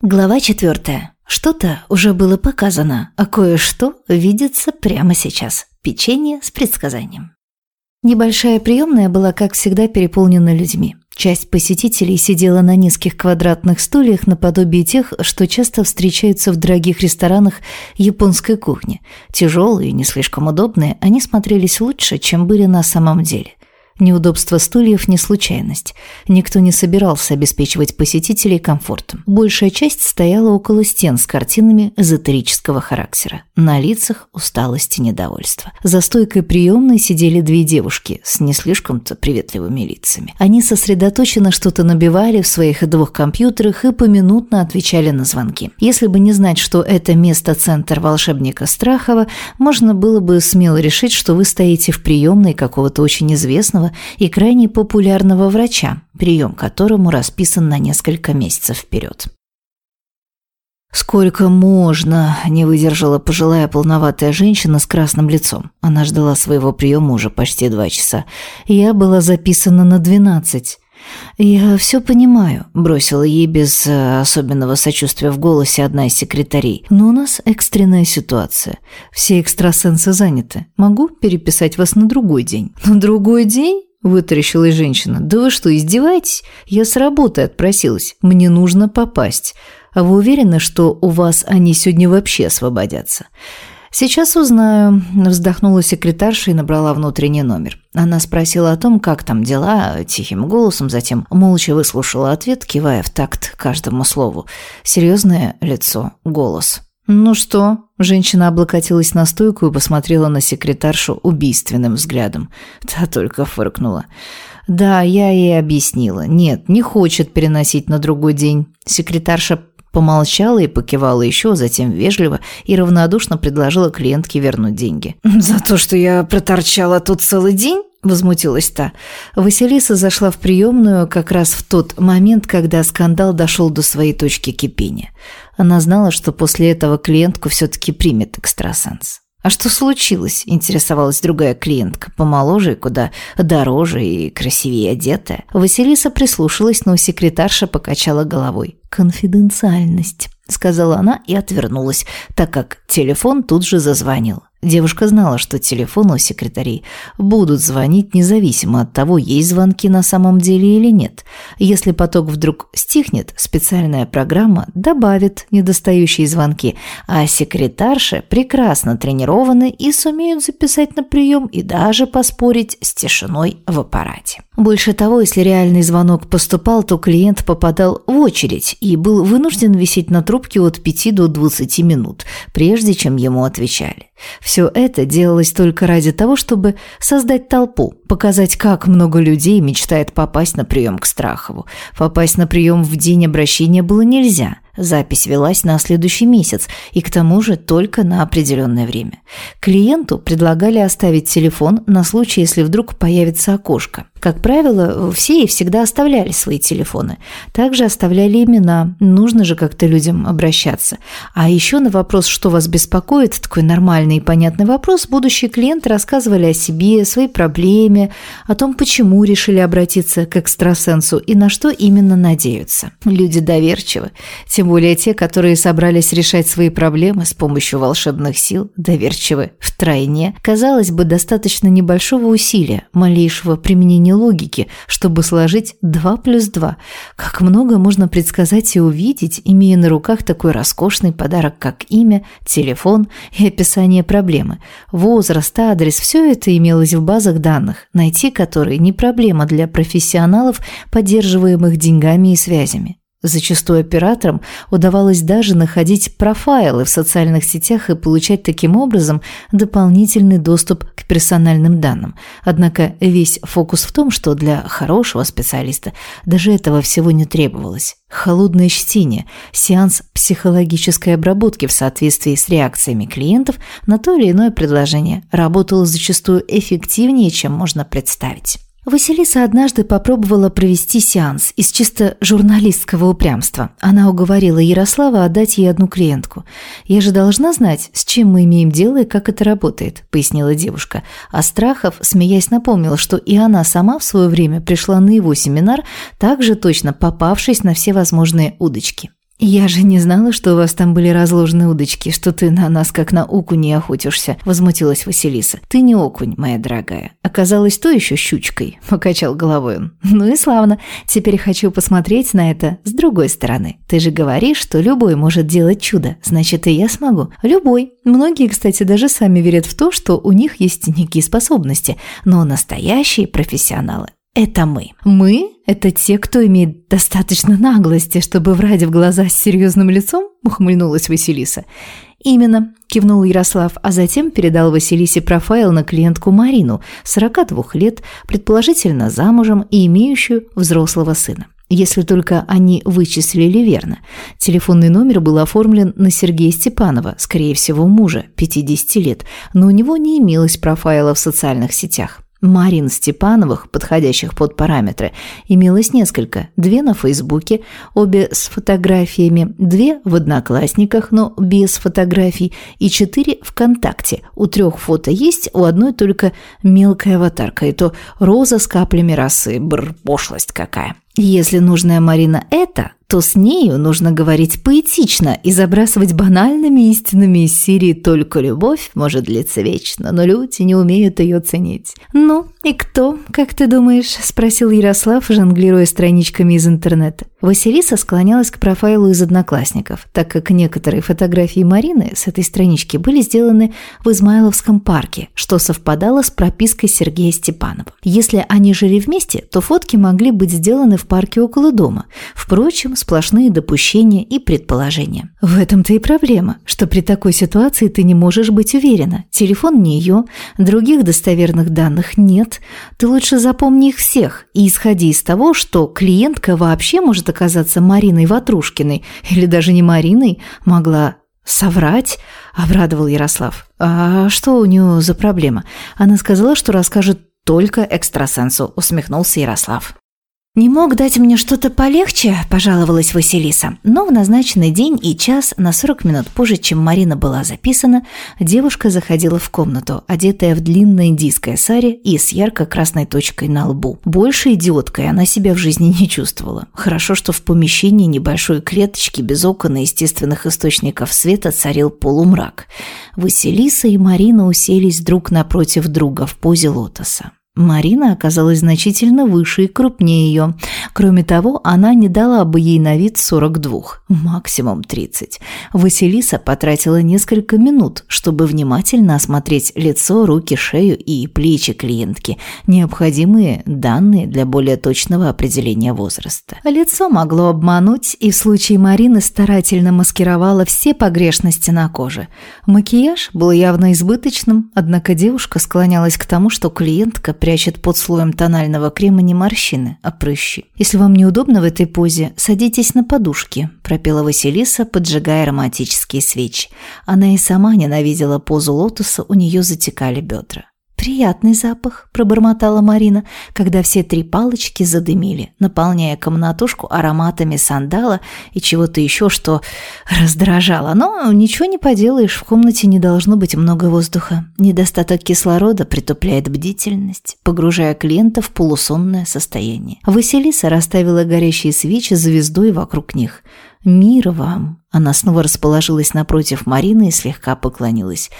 Глава четвертая. Что-то уже было показано, а кое-что видится прямо сейчас. Печенье с предсказанием. Небольшая приемная была, как всегда, переполнена людьми. Часть посетителей сидела на низких квадратных стульях наподобие тех, что часто встречаются в дорогих ресторанах японской кухни. Тяжелые и не слишком удобные, они смотрелись лучше, чем были на самом деле. Неудобство стульев не случайность. Никто не собирался обеспечивать посетителей комфортом. Большая часть стояла около стен с картинами эзотерического характера. На лицах усталость и недовольство. За стойкой приемной сидели две девушки с не слишком-то приветливыми лицами. Они сосредоточенно что-то набивали в своих двух компьютерах и поминутно отвечали на звонки. Если бы не знать, что это место-центр волшебника Страхова, можно было бы смело решить, что вы стоите в приемной какого-то очень известного и крайне популярного врача, прием которому расписан на несколько месяцев вперед. «Сколько можно?» – не выдержала пожилая полноватая женщина с красным лицом. Она ждала своего приема уже почти два часа. Я была записана на двенадцать. «Я все понимаю», – бросила ей без э, особенного сочувствия в голосе одна из секретарей. «Но у нас экстренная ситуация. Все экстрасенсы заняты. Могу переписать вас на другой день?» «На другой день?» – вытаращилась женщина. «Да вы что, издеваетесь? Я с работы отпросилась. Мне нужно попасть. А вы уверены, что у вас они сегодня вообще освободятся?» «Сейчас узнаю», – вздохнула секретарша и набрала внутренний номер. Она спросила о том, как там дела, тихим голосом, затем молча выслушала ответ, кивая в такт каждому слову. Серьезное лицо, голос. «Ну что?» – женщина облокотилась на стойку и посмотрела на секретаршу убийственным взглядом. Та только фыркнула. «Да, я ей объяснила. Нет, не хочет переносить на другой день». Секретарша помолчала и покивала еще, затем вежливо и равнодушно предложила клиентке вернуть деньги. «За то, что я проторчала тут целый день?» – возмутилась та. Василиса зашла в приемную как раз в тот момент, когда скандал дошел до своей точки кипения. Она знала, что после этого клиентку все-таки примет экстрасенс. «А что случилось?» – интересовалась другая клиентка, помоложе и куда дороже и красивее одетая. Василиса прислушалась, но секретарша покачала головой. «Конфиденциальность», – сказала она и отвернулась, так как телефон тут же зазвонил. Девушка знала, что телефоны у секретарей будут звонить независимо от того, есть звонки на самом деле или нет. Если поток вдруг стихнет, специальная программа добавит недостающие звонки, а секретарши прекрасно тренированы и сумеют записать на прием и даже поспорить с тишиной в аппарате. Больше того, если реальный звонок поступал, то клиент попадал в очередь и был вынужден висеть на трубке от 5 до 20 минут, прежде чем ему отвечали. Все это делалось только ради того, чтобы создать толпу, показать, как много людей мечтает попасть на прием к Страхову. Попасть на прием в день обращения было нельзя – Запись велась на следующий месяц и к тому же только на определенное время. Клиенту предлагали оставить телефон на случай, если вдруг появится окошко. Как правило, все и всегда оставляли свои телефоны. Также оставляли имена, нужно же как-то людям обращаться. А еще на вопрос, что вас беспокоит, такой нормальный и понятный вопрос, будущие клиенты рассказывали о себе, своей проблеме, о том, почему решили обратиться к экстрасенсу и на что именно надеются. Люди доверчивы, тем более те, которые собрались решать свои проблемы с помощью волшебных сил, доверчивы втройне. Казалось бы, достаточно небольшого усилия, малейшего применения логики, чтобы сложить 2 плюс 2. Как много можно предсказать и увидеть, имея на руках такой роскошный подарок, как имя, телефон и описание проблемы. Возраст, адрес – все это имелось в базах данных, найти которые не проблема для профессионалов, поддерживаемых деньгами и связями. Зачастую операторам удавалось даже находить профайлы в социальных сетях и получать таким образом дополнительный доступ к персональным данным. Однако весь фокус в том, что для хорошего специалиста даже этого всего не требовалось. Холодное чтение, сеанс психологической обработки в соответствии с реакциями клиентов на то или иное предложение работал зачастую эффективнее, чем можно представить. Василиса однажды попробовала провести сеанс из чисто журналистского упрямства. Она уговорила Ярослава отдать ей одну клиентку. «Я же должна знать, с чем мы имеем дело и как это работает», – пояснила девушка. А Страхов, смеясь, напомнила, что и она сама в свое время пришла на его семинар, также точно попавшись на все возможные удочки. «Я же не знала, что у вас там были разложены удочки, что ты на нас как на окуни охотишься», – возмутилась Василиса. «Ты не окунь, моя дорогая. Оказалось, то еще щучкой», – покачал головой он. «Ну и славно. Теперь хочу посмотреть на это с другой стороны. Ты же говоришь, что любой может делать чудо, значит, и я смогу. Любой. Многие, кстати, даже сами верят в то, что у них есть некие способности, но настоящие профессионалы это мы. Мы – это те, кто имеет достаточно наглости, чтобы врать в глаза с серьезным лицом, ухмыльнулась Василиса. Именно, кивнул Ярослав, а затем передал Василисе профайл на клиентку Марину, 42 лет, предположительно замужем и имеющую взрослого сына. Если только они вычислили верно. Телефонный номер был оформлен на Сергея Степанова, скорее всего, мужа, 50 лет, но у него не имелось профайла в социальных сетях. Марин Степановых, подходящих под параметры, имелось несколько. Две на Фейсбуке, обе с фотографиями, две в Одноклассниках, но без фотографий, и четыре ВКонтакте. У трех фото есть, у одной только мелкая аватарка, и то роза с каплями росы. Бр, пошлость какая. Если нужная Марина это, то с нею нужно говорить поэтично и забрасывать банальными истинами из серии «Только любовь может длиться вечно, но люди не умеют ее ценить». «Ну, и кто, как ты думаешь?» – спросил Ярослав, жонглируя страничками из интернета. Василиса склонялась к профайлу из одноклассников, так как некоторые фотографии Марины с этой странички были сделаны в Измайловском парке, что совпадало с пропиской Сергея Степанова. Если они жили вместе, то фотки могли быть сделаны в парке около дома. Впрочем, сплошные допущения и предположения. В этом-то и проблема, что при такой ситуации ты не можешь быть уверена. Телефон не ее, других достоверных данных нет. Ты лучше запомни их всех и исходи из того, что клиентка вообще может оказаться Мариной Ватрушкиной или даже не Мариной, могла соврать, обрадовал Ярослав. А что у нее за проблема? Она сказала, что расскажет только экстрасенсу, усмехнулся Ярослав. «Не мог дать мне что-то полегче?» – пожаловалась Василиса. Но в назначенный день и час, на 40 минут позже, чем Марина была записана, девушка заходила в комнату, одетая в длинное индийское сари и с ярко-красной точкой на лбу. Больше идиоткой она себя в жизни не чувствовала. Хорошо, что в помещении небольшой клеточки без окон и естественных источников света царил полумрак. Василиса и Марина уселись друг напротив друга в позе лотоса. Марина оказалась значительно выше и крупнее ее. Кроме того, она не дала бы ей на вид 42, максимум 30. Василиса потратила несколько минут, чтобы внимательно осмотреть лицо, руки, шею и плечи клиентки, необходимые данные для более точного определения возраста. Лицо могло обмануть, и в случае Марины старательно маскировала все погрешности на коже. Макияж был явно избыточным, однако девушка склонялась к тому, что клиентка прячет под слоем тонального крема не морщины, а прыщи. «Если вам неудобно в этой позе, садитесь на подушки», – пропела Василиса, поджигая ароматические свечи. Она и сама ненавидела позу лотоса, у нее затекали бедра. «Приятный запах», – пробормотала Марина, когда все три палочки задымили, наполняя комнатушку ароматами сандала и чего-то еще, что раздражало. Но ничего не поделаешь, в комнате не должно быть много воздуха. Недостаток кислорода притупляет бдительность, погружая клиента в полусонное состояние. Василиса расставила горящие свечи звездой вокруг них – «Мир вам!» Она снова расположилась напротив Марины и слегка поклонилась.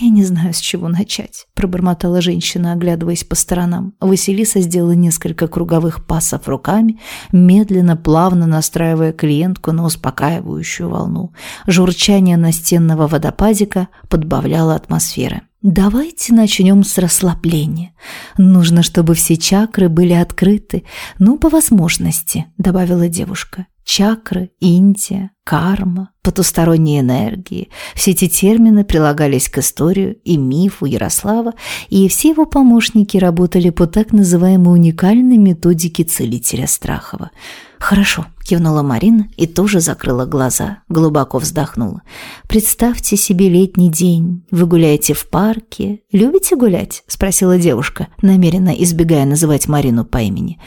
«Я не знаю, с чего начать», – пробормотала женщина, оглядываясь по сторонам. Василиса сделала несколько круговых пасов руками, медленно, плавно настраивая клиентку на успокаивающую волну. Журчание настенного водопадика подбавляло атмосферы. Давайте начнем с расслабления. Нужно, чтобы все чакры были открыты, ну, по возможности, добавила девушка. Чакры, Индия, карма, потусторонние энергии. Все эти термины прилагались к историю и мифу Ярослава, и все его помощники работали по так называемой уникальной методике целителя Страхова. «Хорошо», – кивнула Марина и тоже закрыла глаза, глубоко вздохнула. «Представьте себе летний день. Вы гуляете в парке. Любите гулять?» – спросила девушка, намеренно избегая называть Марину по имени.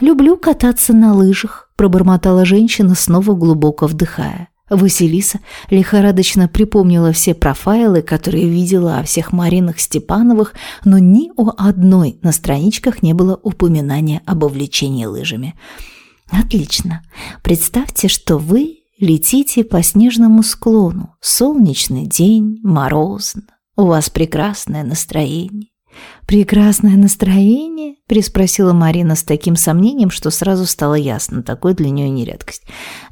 «Люблю кататься на лыжах», – пробормотала женщина, снова глубоко вдыхая. Василиса лихорадочно припомнила все профайлы, которые видела о всех Маринах Степановых, но ни у одной на страничках не было упоминания об увлечении лыжами. «Отлично. Представьте, что вы Летите по снежному склону. Солнечный день, морозно. У вас прекрасное настроение. «Прекрасное настроение?» – приспросила Марина с таким сомнением, что сразу стало ясно, такой для нее нередкость.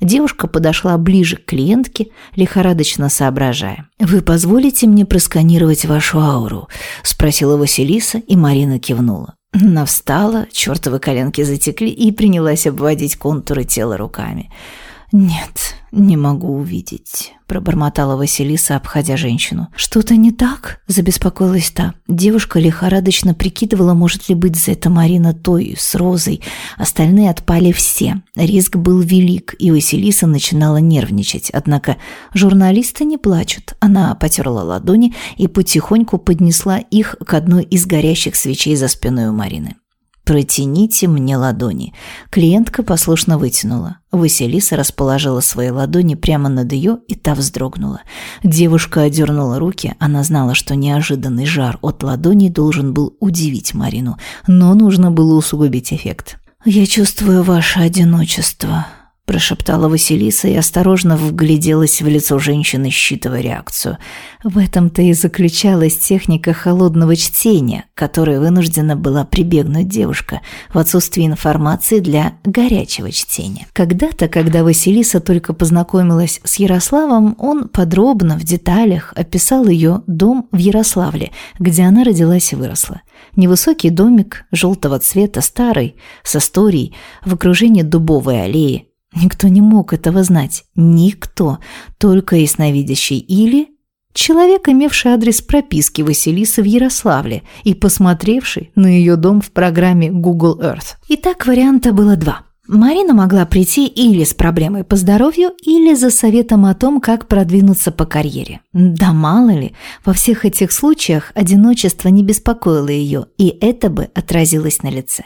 Девушка подошла ближе к клиентке, лихорадочно соображая. «Вы позволите мне просканировать вашу ауру?» – спросила Василиса, и Марина кивнула. Она встала, чертовы коленки затекли и принялась обводить контуры тела руками – «Нет, не могу увидеть», – пробормотала Василиса, обходя женщину. «Что-то не так?» – забеспокоилась та. Девушка лихорадочно прикидывала, может ли быть за это Марина той, с Розой. Остальные отпали все. Риск был велик, и Василиса начинала нервничать. Однако журналисты не плачут. Она потерла ладони и потихоньку поднесла их к одной из горящих свечей за спиной у Марины. «Протяните мне ладони». Клиентка послушно вытянула. Василиса расположила свои ладони прямо над ее, и та вздрогнула. Девушка одернула руки, она знала, что неожиданный жар от ладоней должен был удивить Марину, но нужно было усугубить эффект. «Я чувствую ваше одиночество», – прошептала Василиса и осторожно вгляделась в лицо женщины, считывая реакцию. В этом-то и заключалась техника холодного чтения, которой вынуждена была прибегнуть девушка в отсутствии информации для горячего чтения. Когда-то, когда Василиса только познакомилась с Ярославом, он подробно, в деталях описал ее дом в Ярославле, где она родилась и выросла. Невысокий домик, желтого цвета, старый, с историей, в окружении дубовой аллеи, Никто не мог этого знать. Никто. Только ясновидящий или человек, имевший адрес прописки Василисы в Ярославле и посмотревший на ее дом в программе Google Earth. Итак, варианта было два. Марина могла прийти или с проблемой по здоровью, или за советом о том, как продвинуться по карьере. Да мало ли, во всех этих случаях одиночество не беспокоило ее, и это бы отразилось на лице.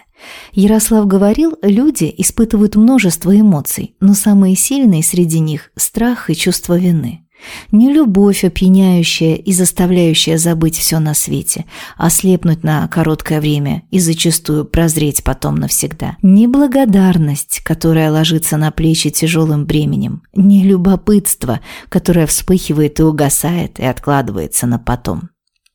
Ярослав говорил, люди испытывают множество эмоций, но самые сильные среди них – страх и чувство вины. Не любовь опьяняющая и заставляющая забыть все на свете, ослепнуть на короткое время и зачастую прозреть потом навсегда. Не благодарность, которая ложится на плечи тяжелым бременем. Не любопытство, которое вспыхивает и угасает и откладывается на потом.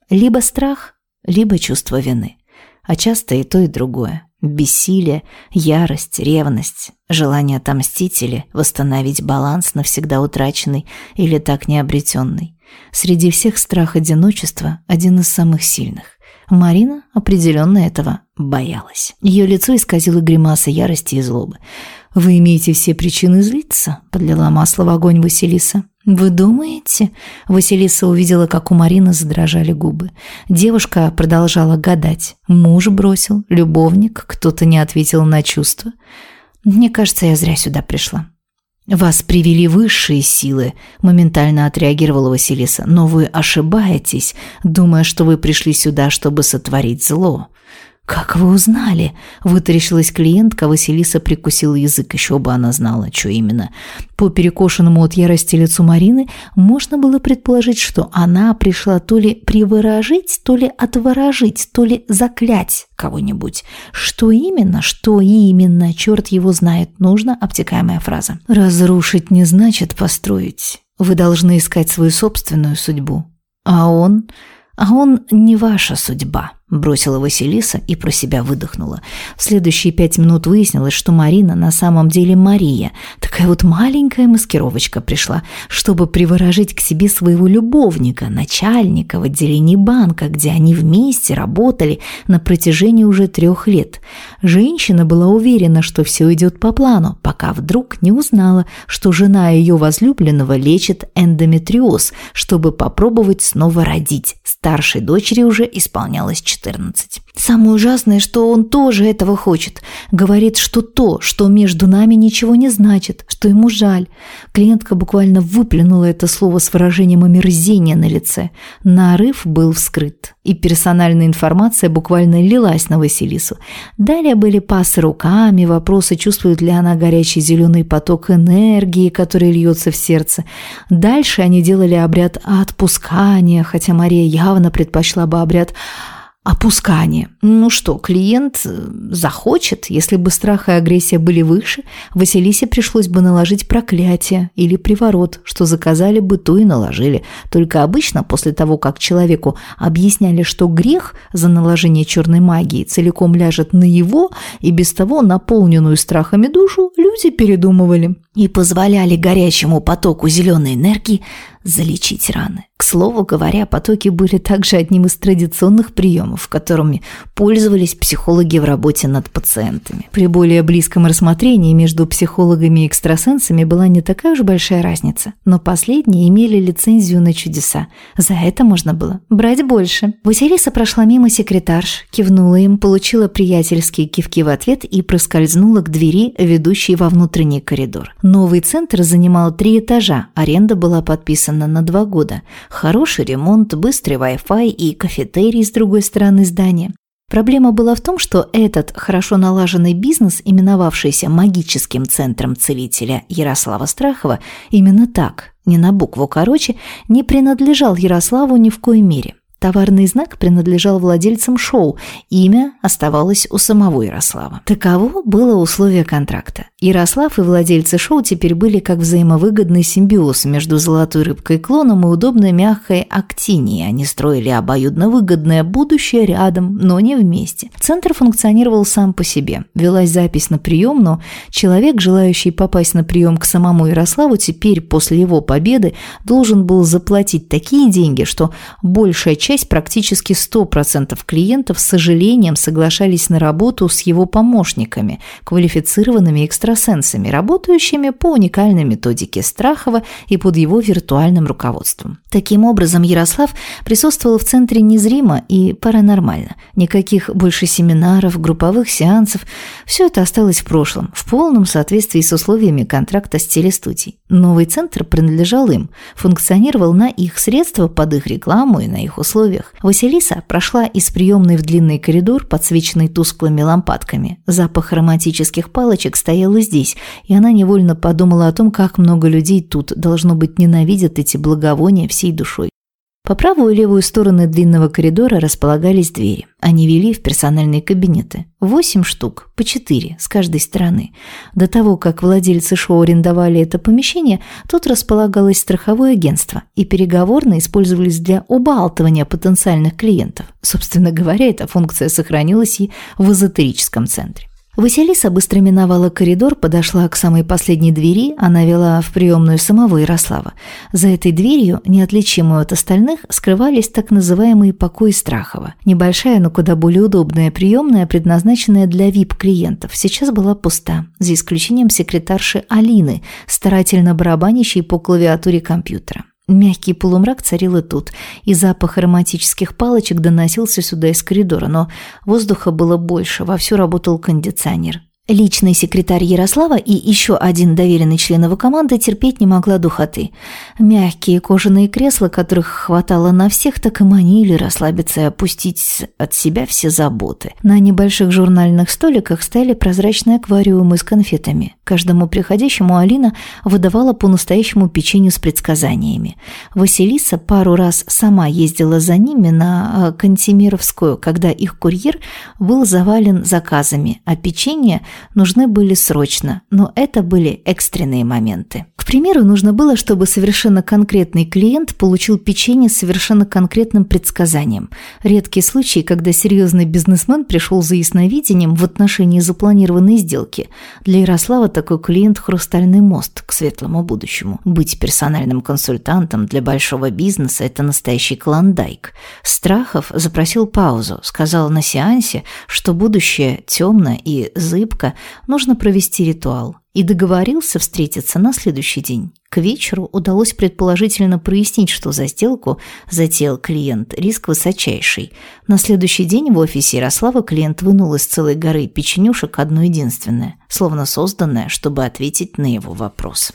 Либо страх, либо чувство вины. А часто и то, и другое. Бессилие, ярость, ревность, желание отомстить или восстановить баланс навсегда утраченный или так необретенный. Среди всех страх одиночества один из самых сильных. Марина определенно этого боялась. Ее лицо исказило гримаса ярости и злобы. «Вы имеете все причины злиться», — подлила масло в огонь Василиса. «Вы думаете?» Василиса увидела, как у Марины задрожали губы. Девушка продолжала гадать. Муж бросил, любовник, кто-то не ответил на чувства. «Мне кажется, я зря сюда пришла». «Вас привели высшие силы», – моментально отреагировала Василиса. «Но вы ошибаетесь, думая, что вы пришли сюда, чтобы сотворить зло. «Как вы узнали?» – вытаращилась клиентка, Василиса прикусила язык, еще бы она знала, что именно. По перекошенному от ярости лицу Марины можно было предположить, что она пришла то ли приворожить, то ли отворожить, то ли заклять кого-нибудь. Что именно, что именно, черт его знает, нужна обтекаемая фраза. «Разрушить не значит построить. Вы должны искать свою собственную судьбу. А он... а он не ваша судьба». Бросила Василиса и про себя выдохнула. В следующие пять минут выяснилось, что Марина на самом деле Мария. Такая вот маленькая маскировочка пришла, чтобы приворожить к себе своего любовника, начальника в отделении банка, где они вместе работали на протяжении уже трех лет. Женщина была уверена, что все идет по плану, пока вдруг не узнала, что жена ее возлюбленного лечит эндометриоз, чтобы попробовать снова родить. Старшей дочери уже исполнялось 4 14. Самое ужасное, что он тоже этого хочет. Говорит, что то, что между нами ничего не значит, что ему жаль. Клиентка буквально выплюнула это слово с выражением омерзения на лице. Нарыв был вскрыт, и персональная информация буквально лилась на Василису. Далее были пасы руками, вопросы, чувствует ли она горячий зеленый поток энергии, который льется в сердце. Дальше они делали обряд отпускания, хотя Мария явно предпочла бы обряд Опускание. Ну что, клиент э, захочет? Если бы страх и агрессия были выше, Василисе пришлось бы наложить проклятие или приворот, что заказали бы, то и наложили. Только обычно после того, как человеку объясняли, что грех за наложение черной магии целиком ляжет на его и без того наполненную страхами душу, люди передумывали и позволяли горячему потоку зеленой энергии залечить раны. К слову говоря, потоки были также одним из традиционных приемов, которыми пользовались психологи в работе над пациентами. При более близком рассмотрении между психологами и экстрасенсами была не такая уж большая разница, но последние имели лицензию на чудеса. За это можно было брать больше. Василиса прошла мимо секретарш, кивнула им, получила приятельские кивки в ответ и проскользнула к двери, ведущей во внутренний коридор. Новый центр занимал три этажа, аренда была подписана на два года. Хороший ремонт, быстрый Wi-Fi и кафетерий с другой стороны здания. Проблема была в том, что этот хорошо налаженный бизнес, именовавшийся магическим центром целителя Ярослава Страхова, именно так, не на букву короче, не принадлежал Ярославу ни в коей мере. Товарный знак принадлежал владельцам шоу, имя оставалось у самого Ярослава. Таково было условие контракта. Ярослав и владельцы шоу теперь были как взаимовыгодный симбиоз между золотой рыбкой-клоном и удобной мягкой актинией. Они строили обоюдно выгодное будущее рядом, но не вместе. Центр функционировал сам по себе. Велась запись на прием, но человек, желающий попасть на прием к самому Ярославу, теперь после его победы должен был заплатить такие деньги, что большая часть часть, практически 100% клиентов с сожалением соглашались на работу с его помощниками, квалифицированными экстрасенсами, работающими по уникальной методике Страхова и под его виртуальным руководством. Таким образом, Ярослав присутствовал в центре незримо и паранормально. Никаких больше семинаров, групповых сеансов. Все это осталось в прошлом, в полном соответствии с условиями контракта с телестудией. Новый центр принадлежал им, функционировал на их средства под их рекламу и на их условия условиях. Василиса прошла из приемной в длинный коридор, подсвеченный тусклыми лампадками. Запах ароматических палочек стоял и здесь, и она невольно подумала о том, как много людей тут, должно быть, ненавидят эти благовония всей душой. По правую и левую стороны длинного коридора располагались двери. Они вели в персональные кабинеты. Восемь штук, по четыре, с каждой стороны. До того, как владельцы шоу арендовали это помещение, тут располагалось страховое агентство, и переговорные использовались для убалтывания потенциальных клиентов. Собственно говоря, эта функция сохранилась и в эзотерическом центре. Василиса быстро миновала коридор, подошла к самой последней двери, она вела в приемную самого Ярослава. За этой дверью, неотличимую от остальных, скрывались так называемые покои Страхова. Небольшая, но куда более удобная приемная, предназначенная для VIP-клиентов, сейчас была пуста, за исключением секретарши Алины, старательно барабанящей по клавиатуре компьютера. Мягкий полумрак царил и тут, и запах ароматических палочек доносился сюда из коридора, но воздуха было больше, вовсю работал кондиционер. Личный секретарь Ярослава и еще один доверенный член его команды терпеть не могла духоты. Мягкие кожаные кресла, которых хватало на всех, так и манили расслабиться и опустить от себя все заботы. На небольших журнальных столиках стояли прозрачные аквариумы с конфетами. Каждому приходящему Алина выдавала по настоящему печенью с предсказаниями. Василиса пару раз сама ездила за ними на э, Кантемировскую, когда их курьер был завален заказами, а печенье – нужны были срочно, но это были экстренные моменты. К примеру, нужно было, чтобы совершенно конкретный клиент получил печенье с совершенно конкретным предсказанием. Редкий случай, когда серьезный бизнесмен пришел за ясновидением в отношении запланированной сделки. Для Ярослава такой клиент – хрустальный мост к светлому будущему. Быть персональным консультантом для большого бизнеса – это настоящий клондайк. Страхов запросил паузу, сказал на сеансе, что будущее темно и зыбко, нужно провести ритуал и договорился встретиться на следующий день. К вечеру удалось предположительно прояснить, что за сделку затеял клиент, риск высочайший. На следующий день в офисе Ярослава клиент вынул из целой горы печенюшек одно единственное, словно созданное, чтобы ответить на его вопрос.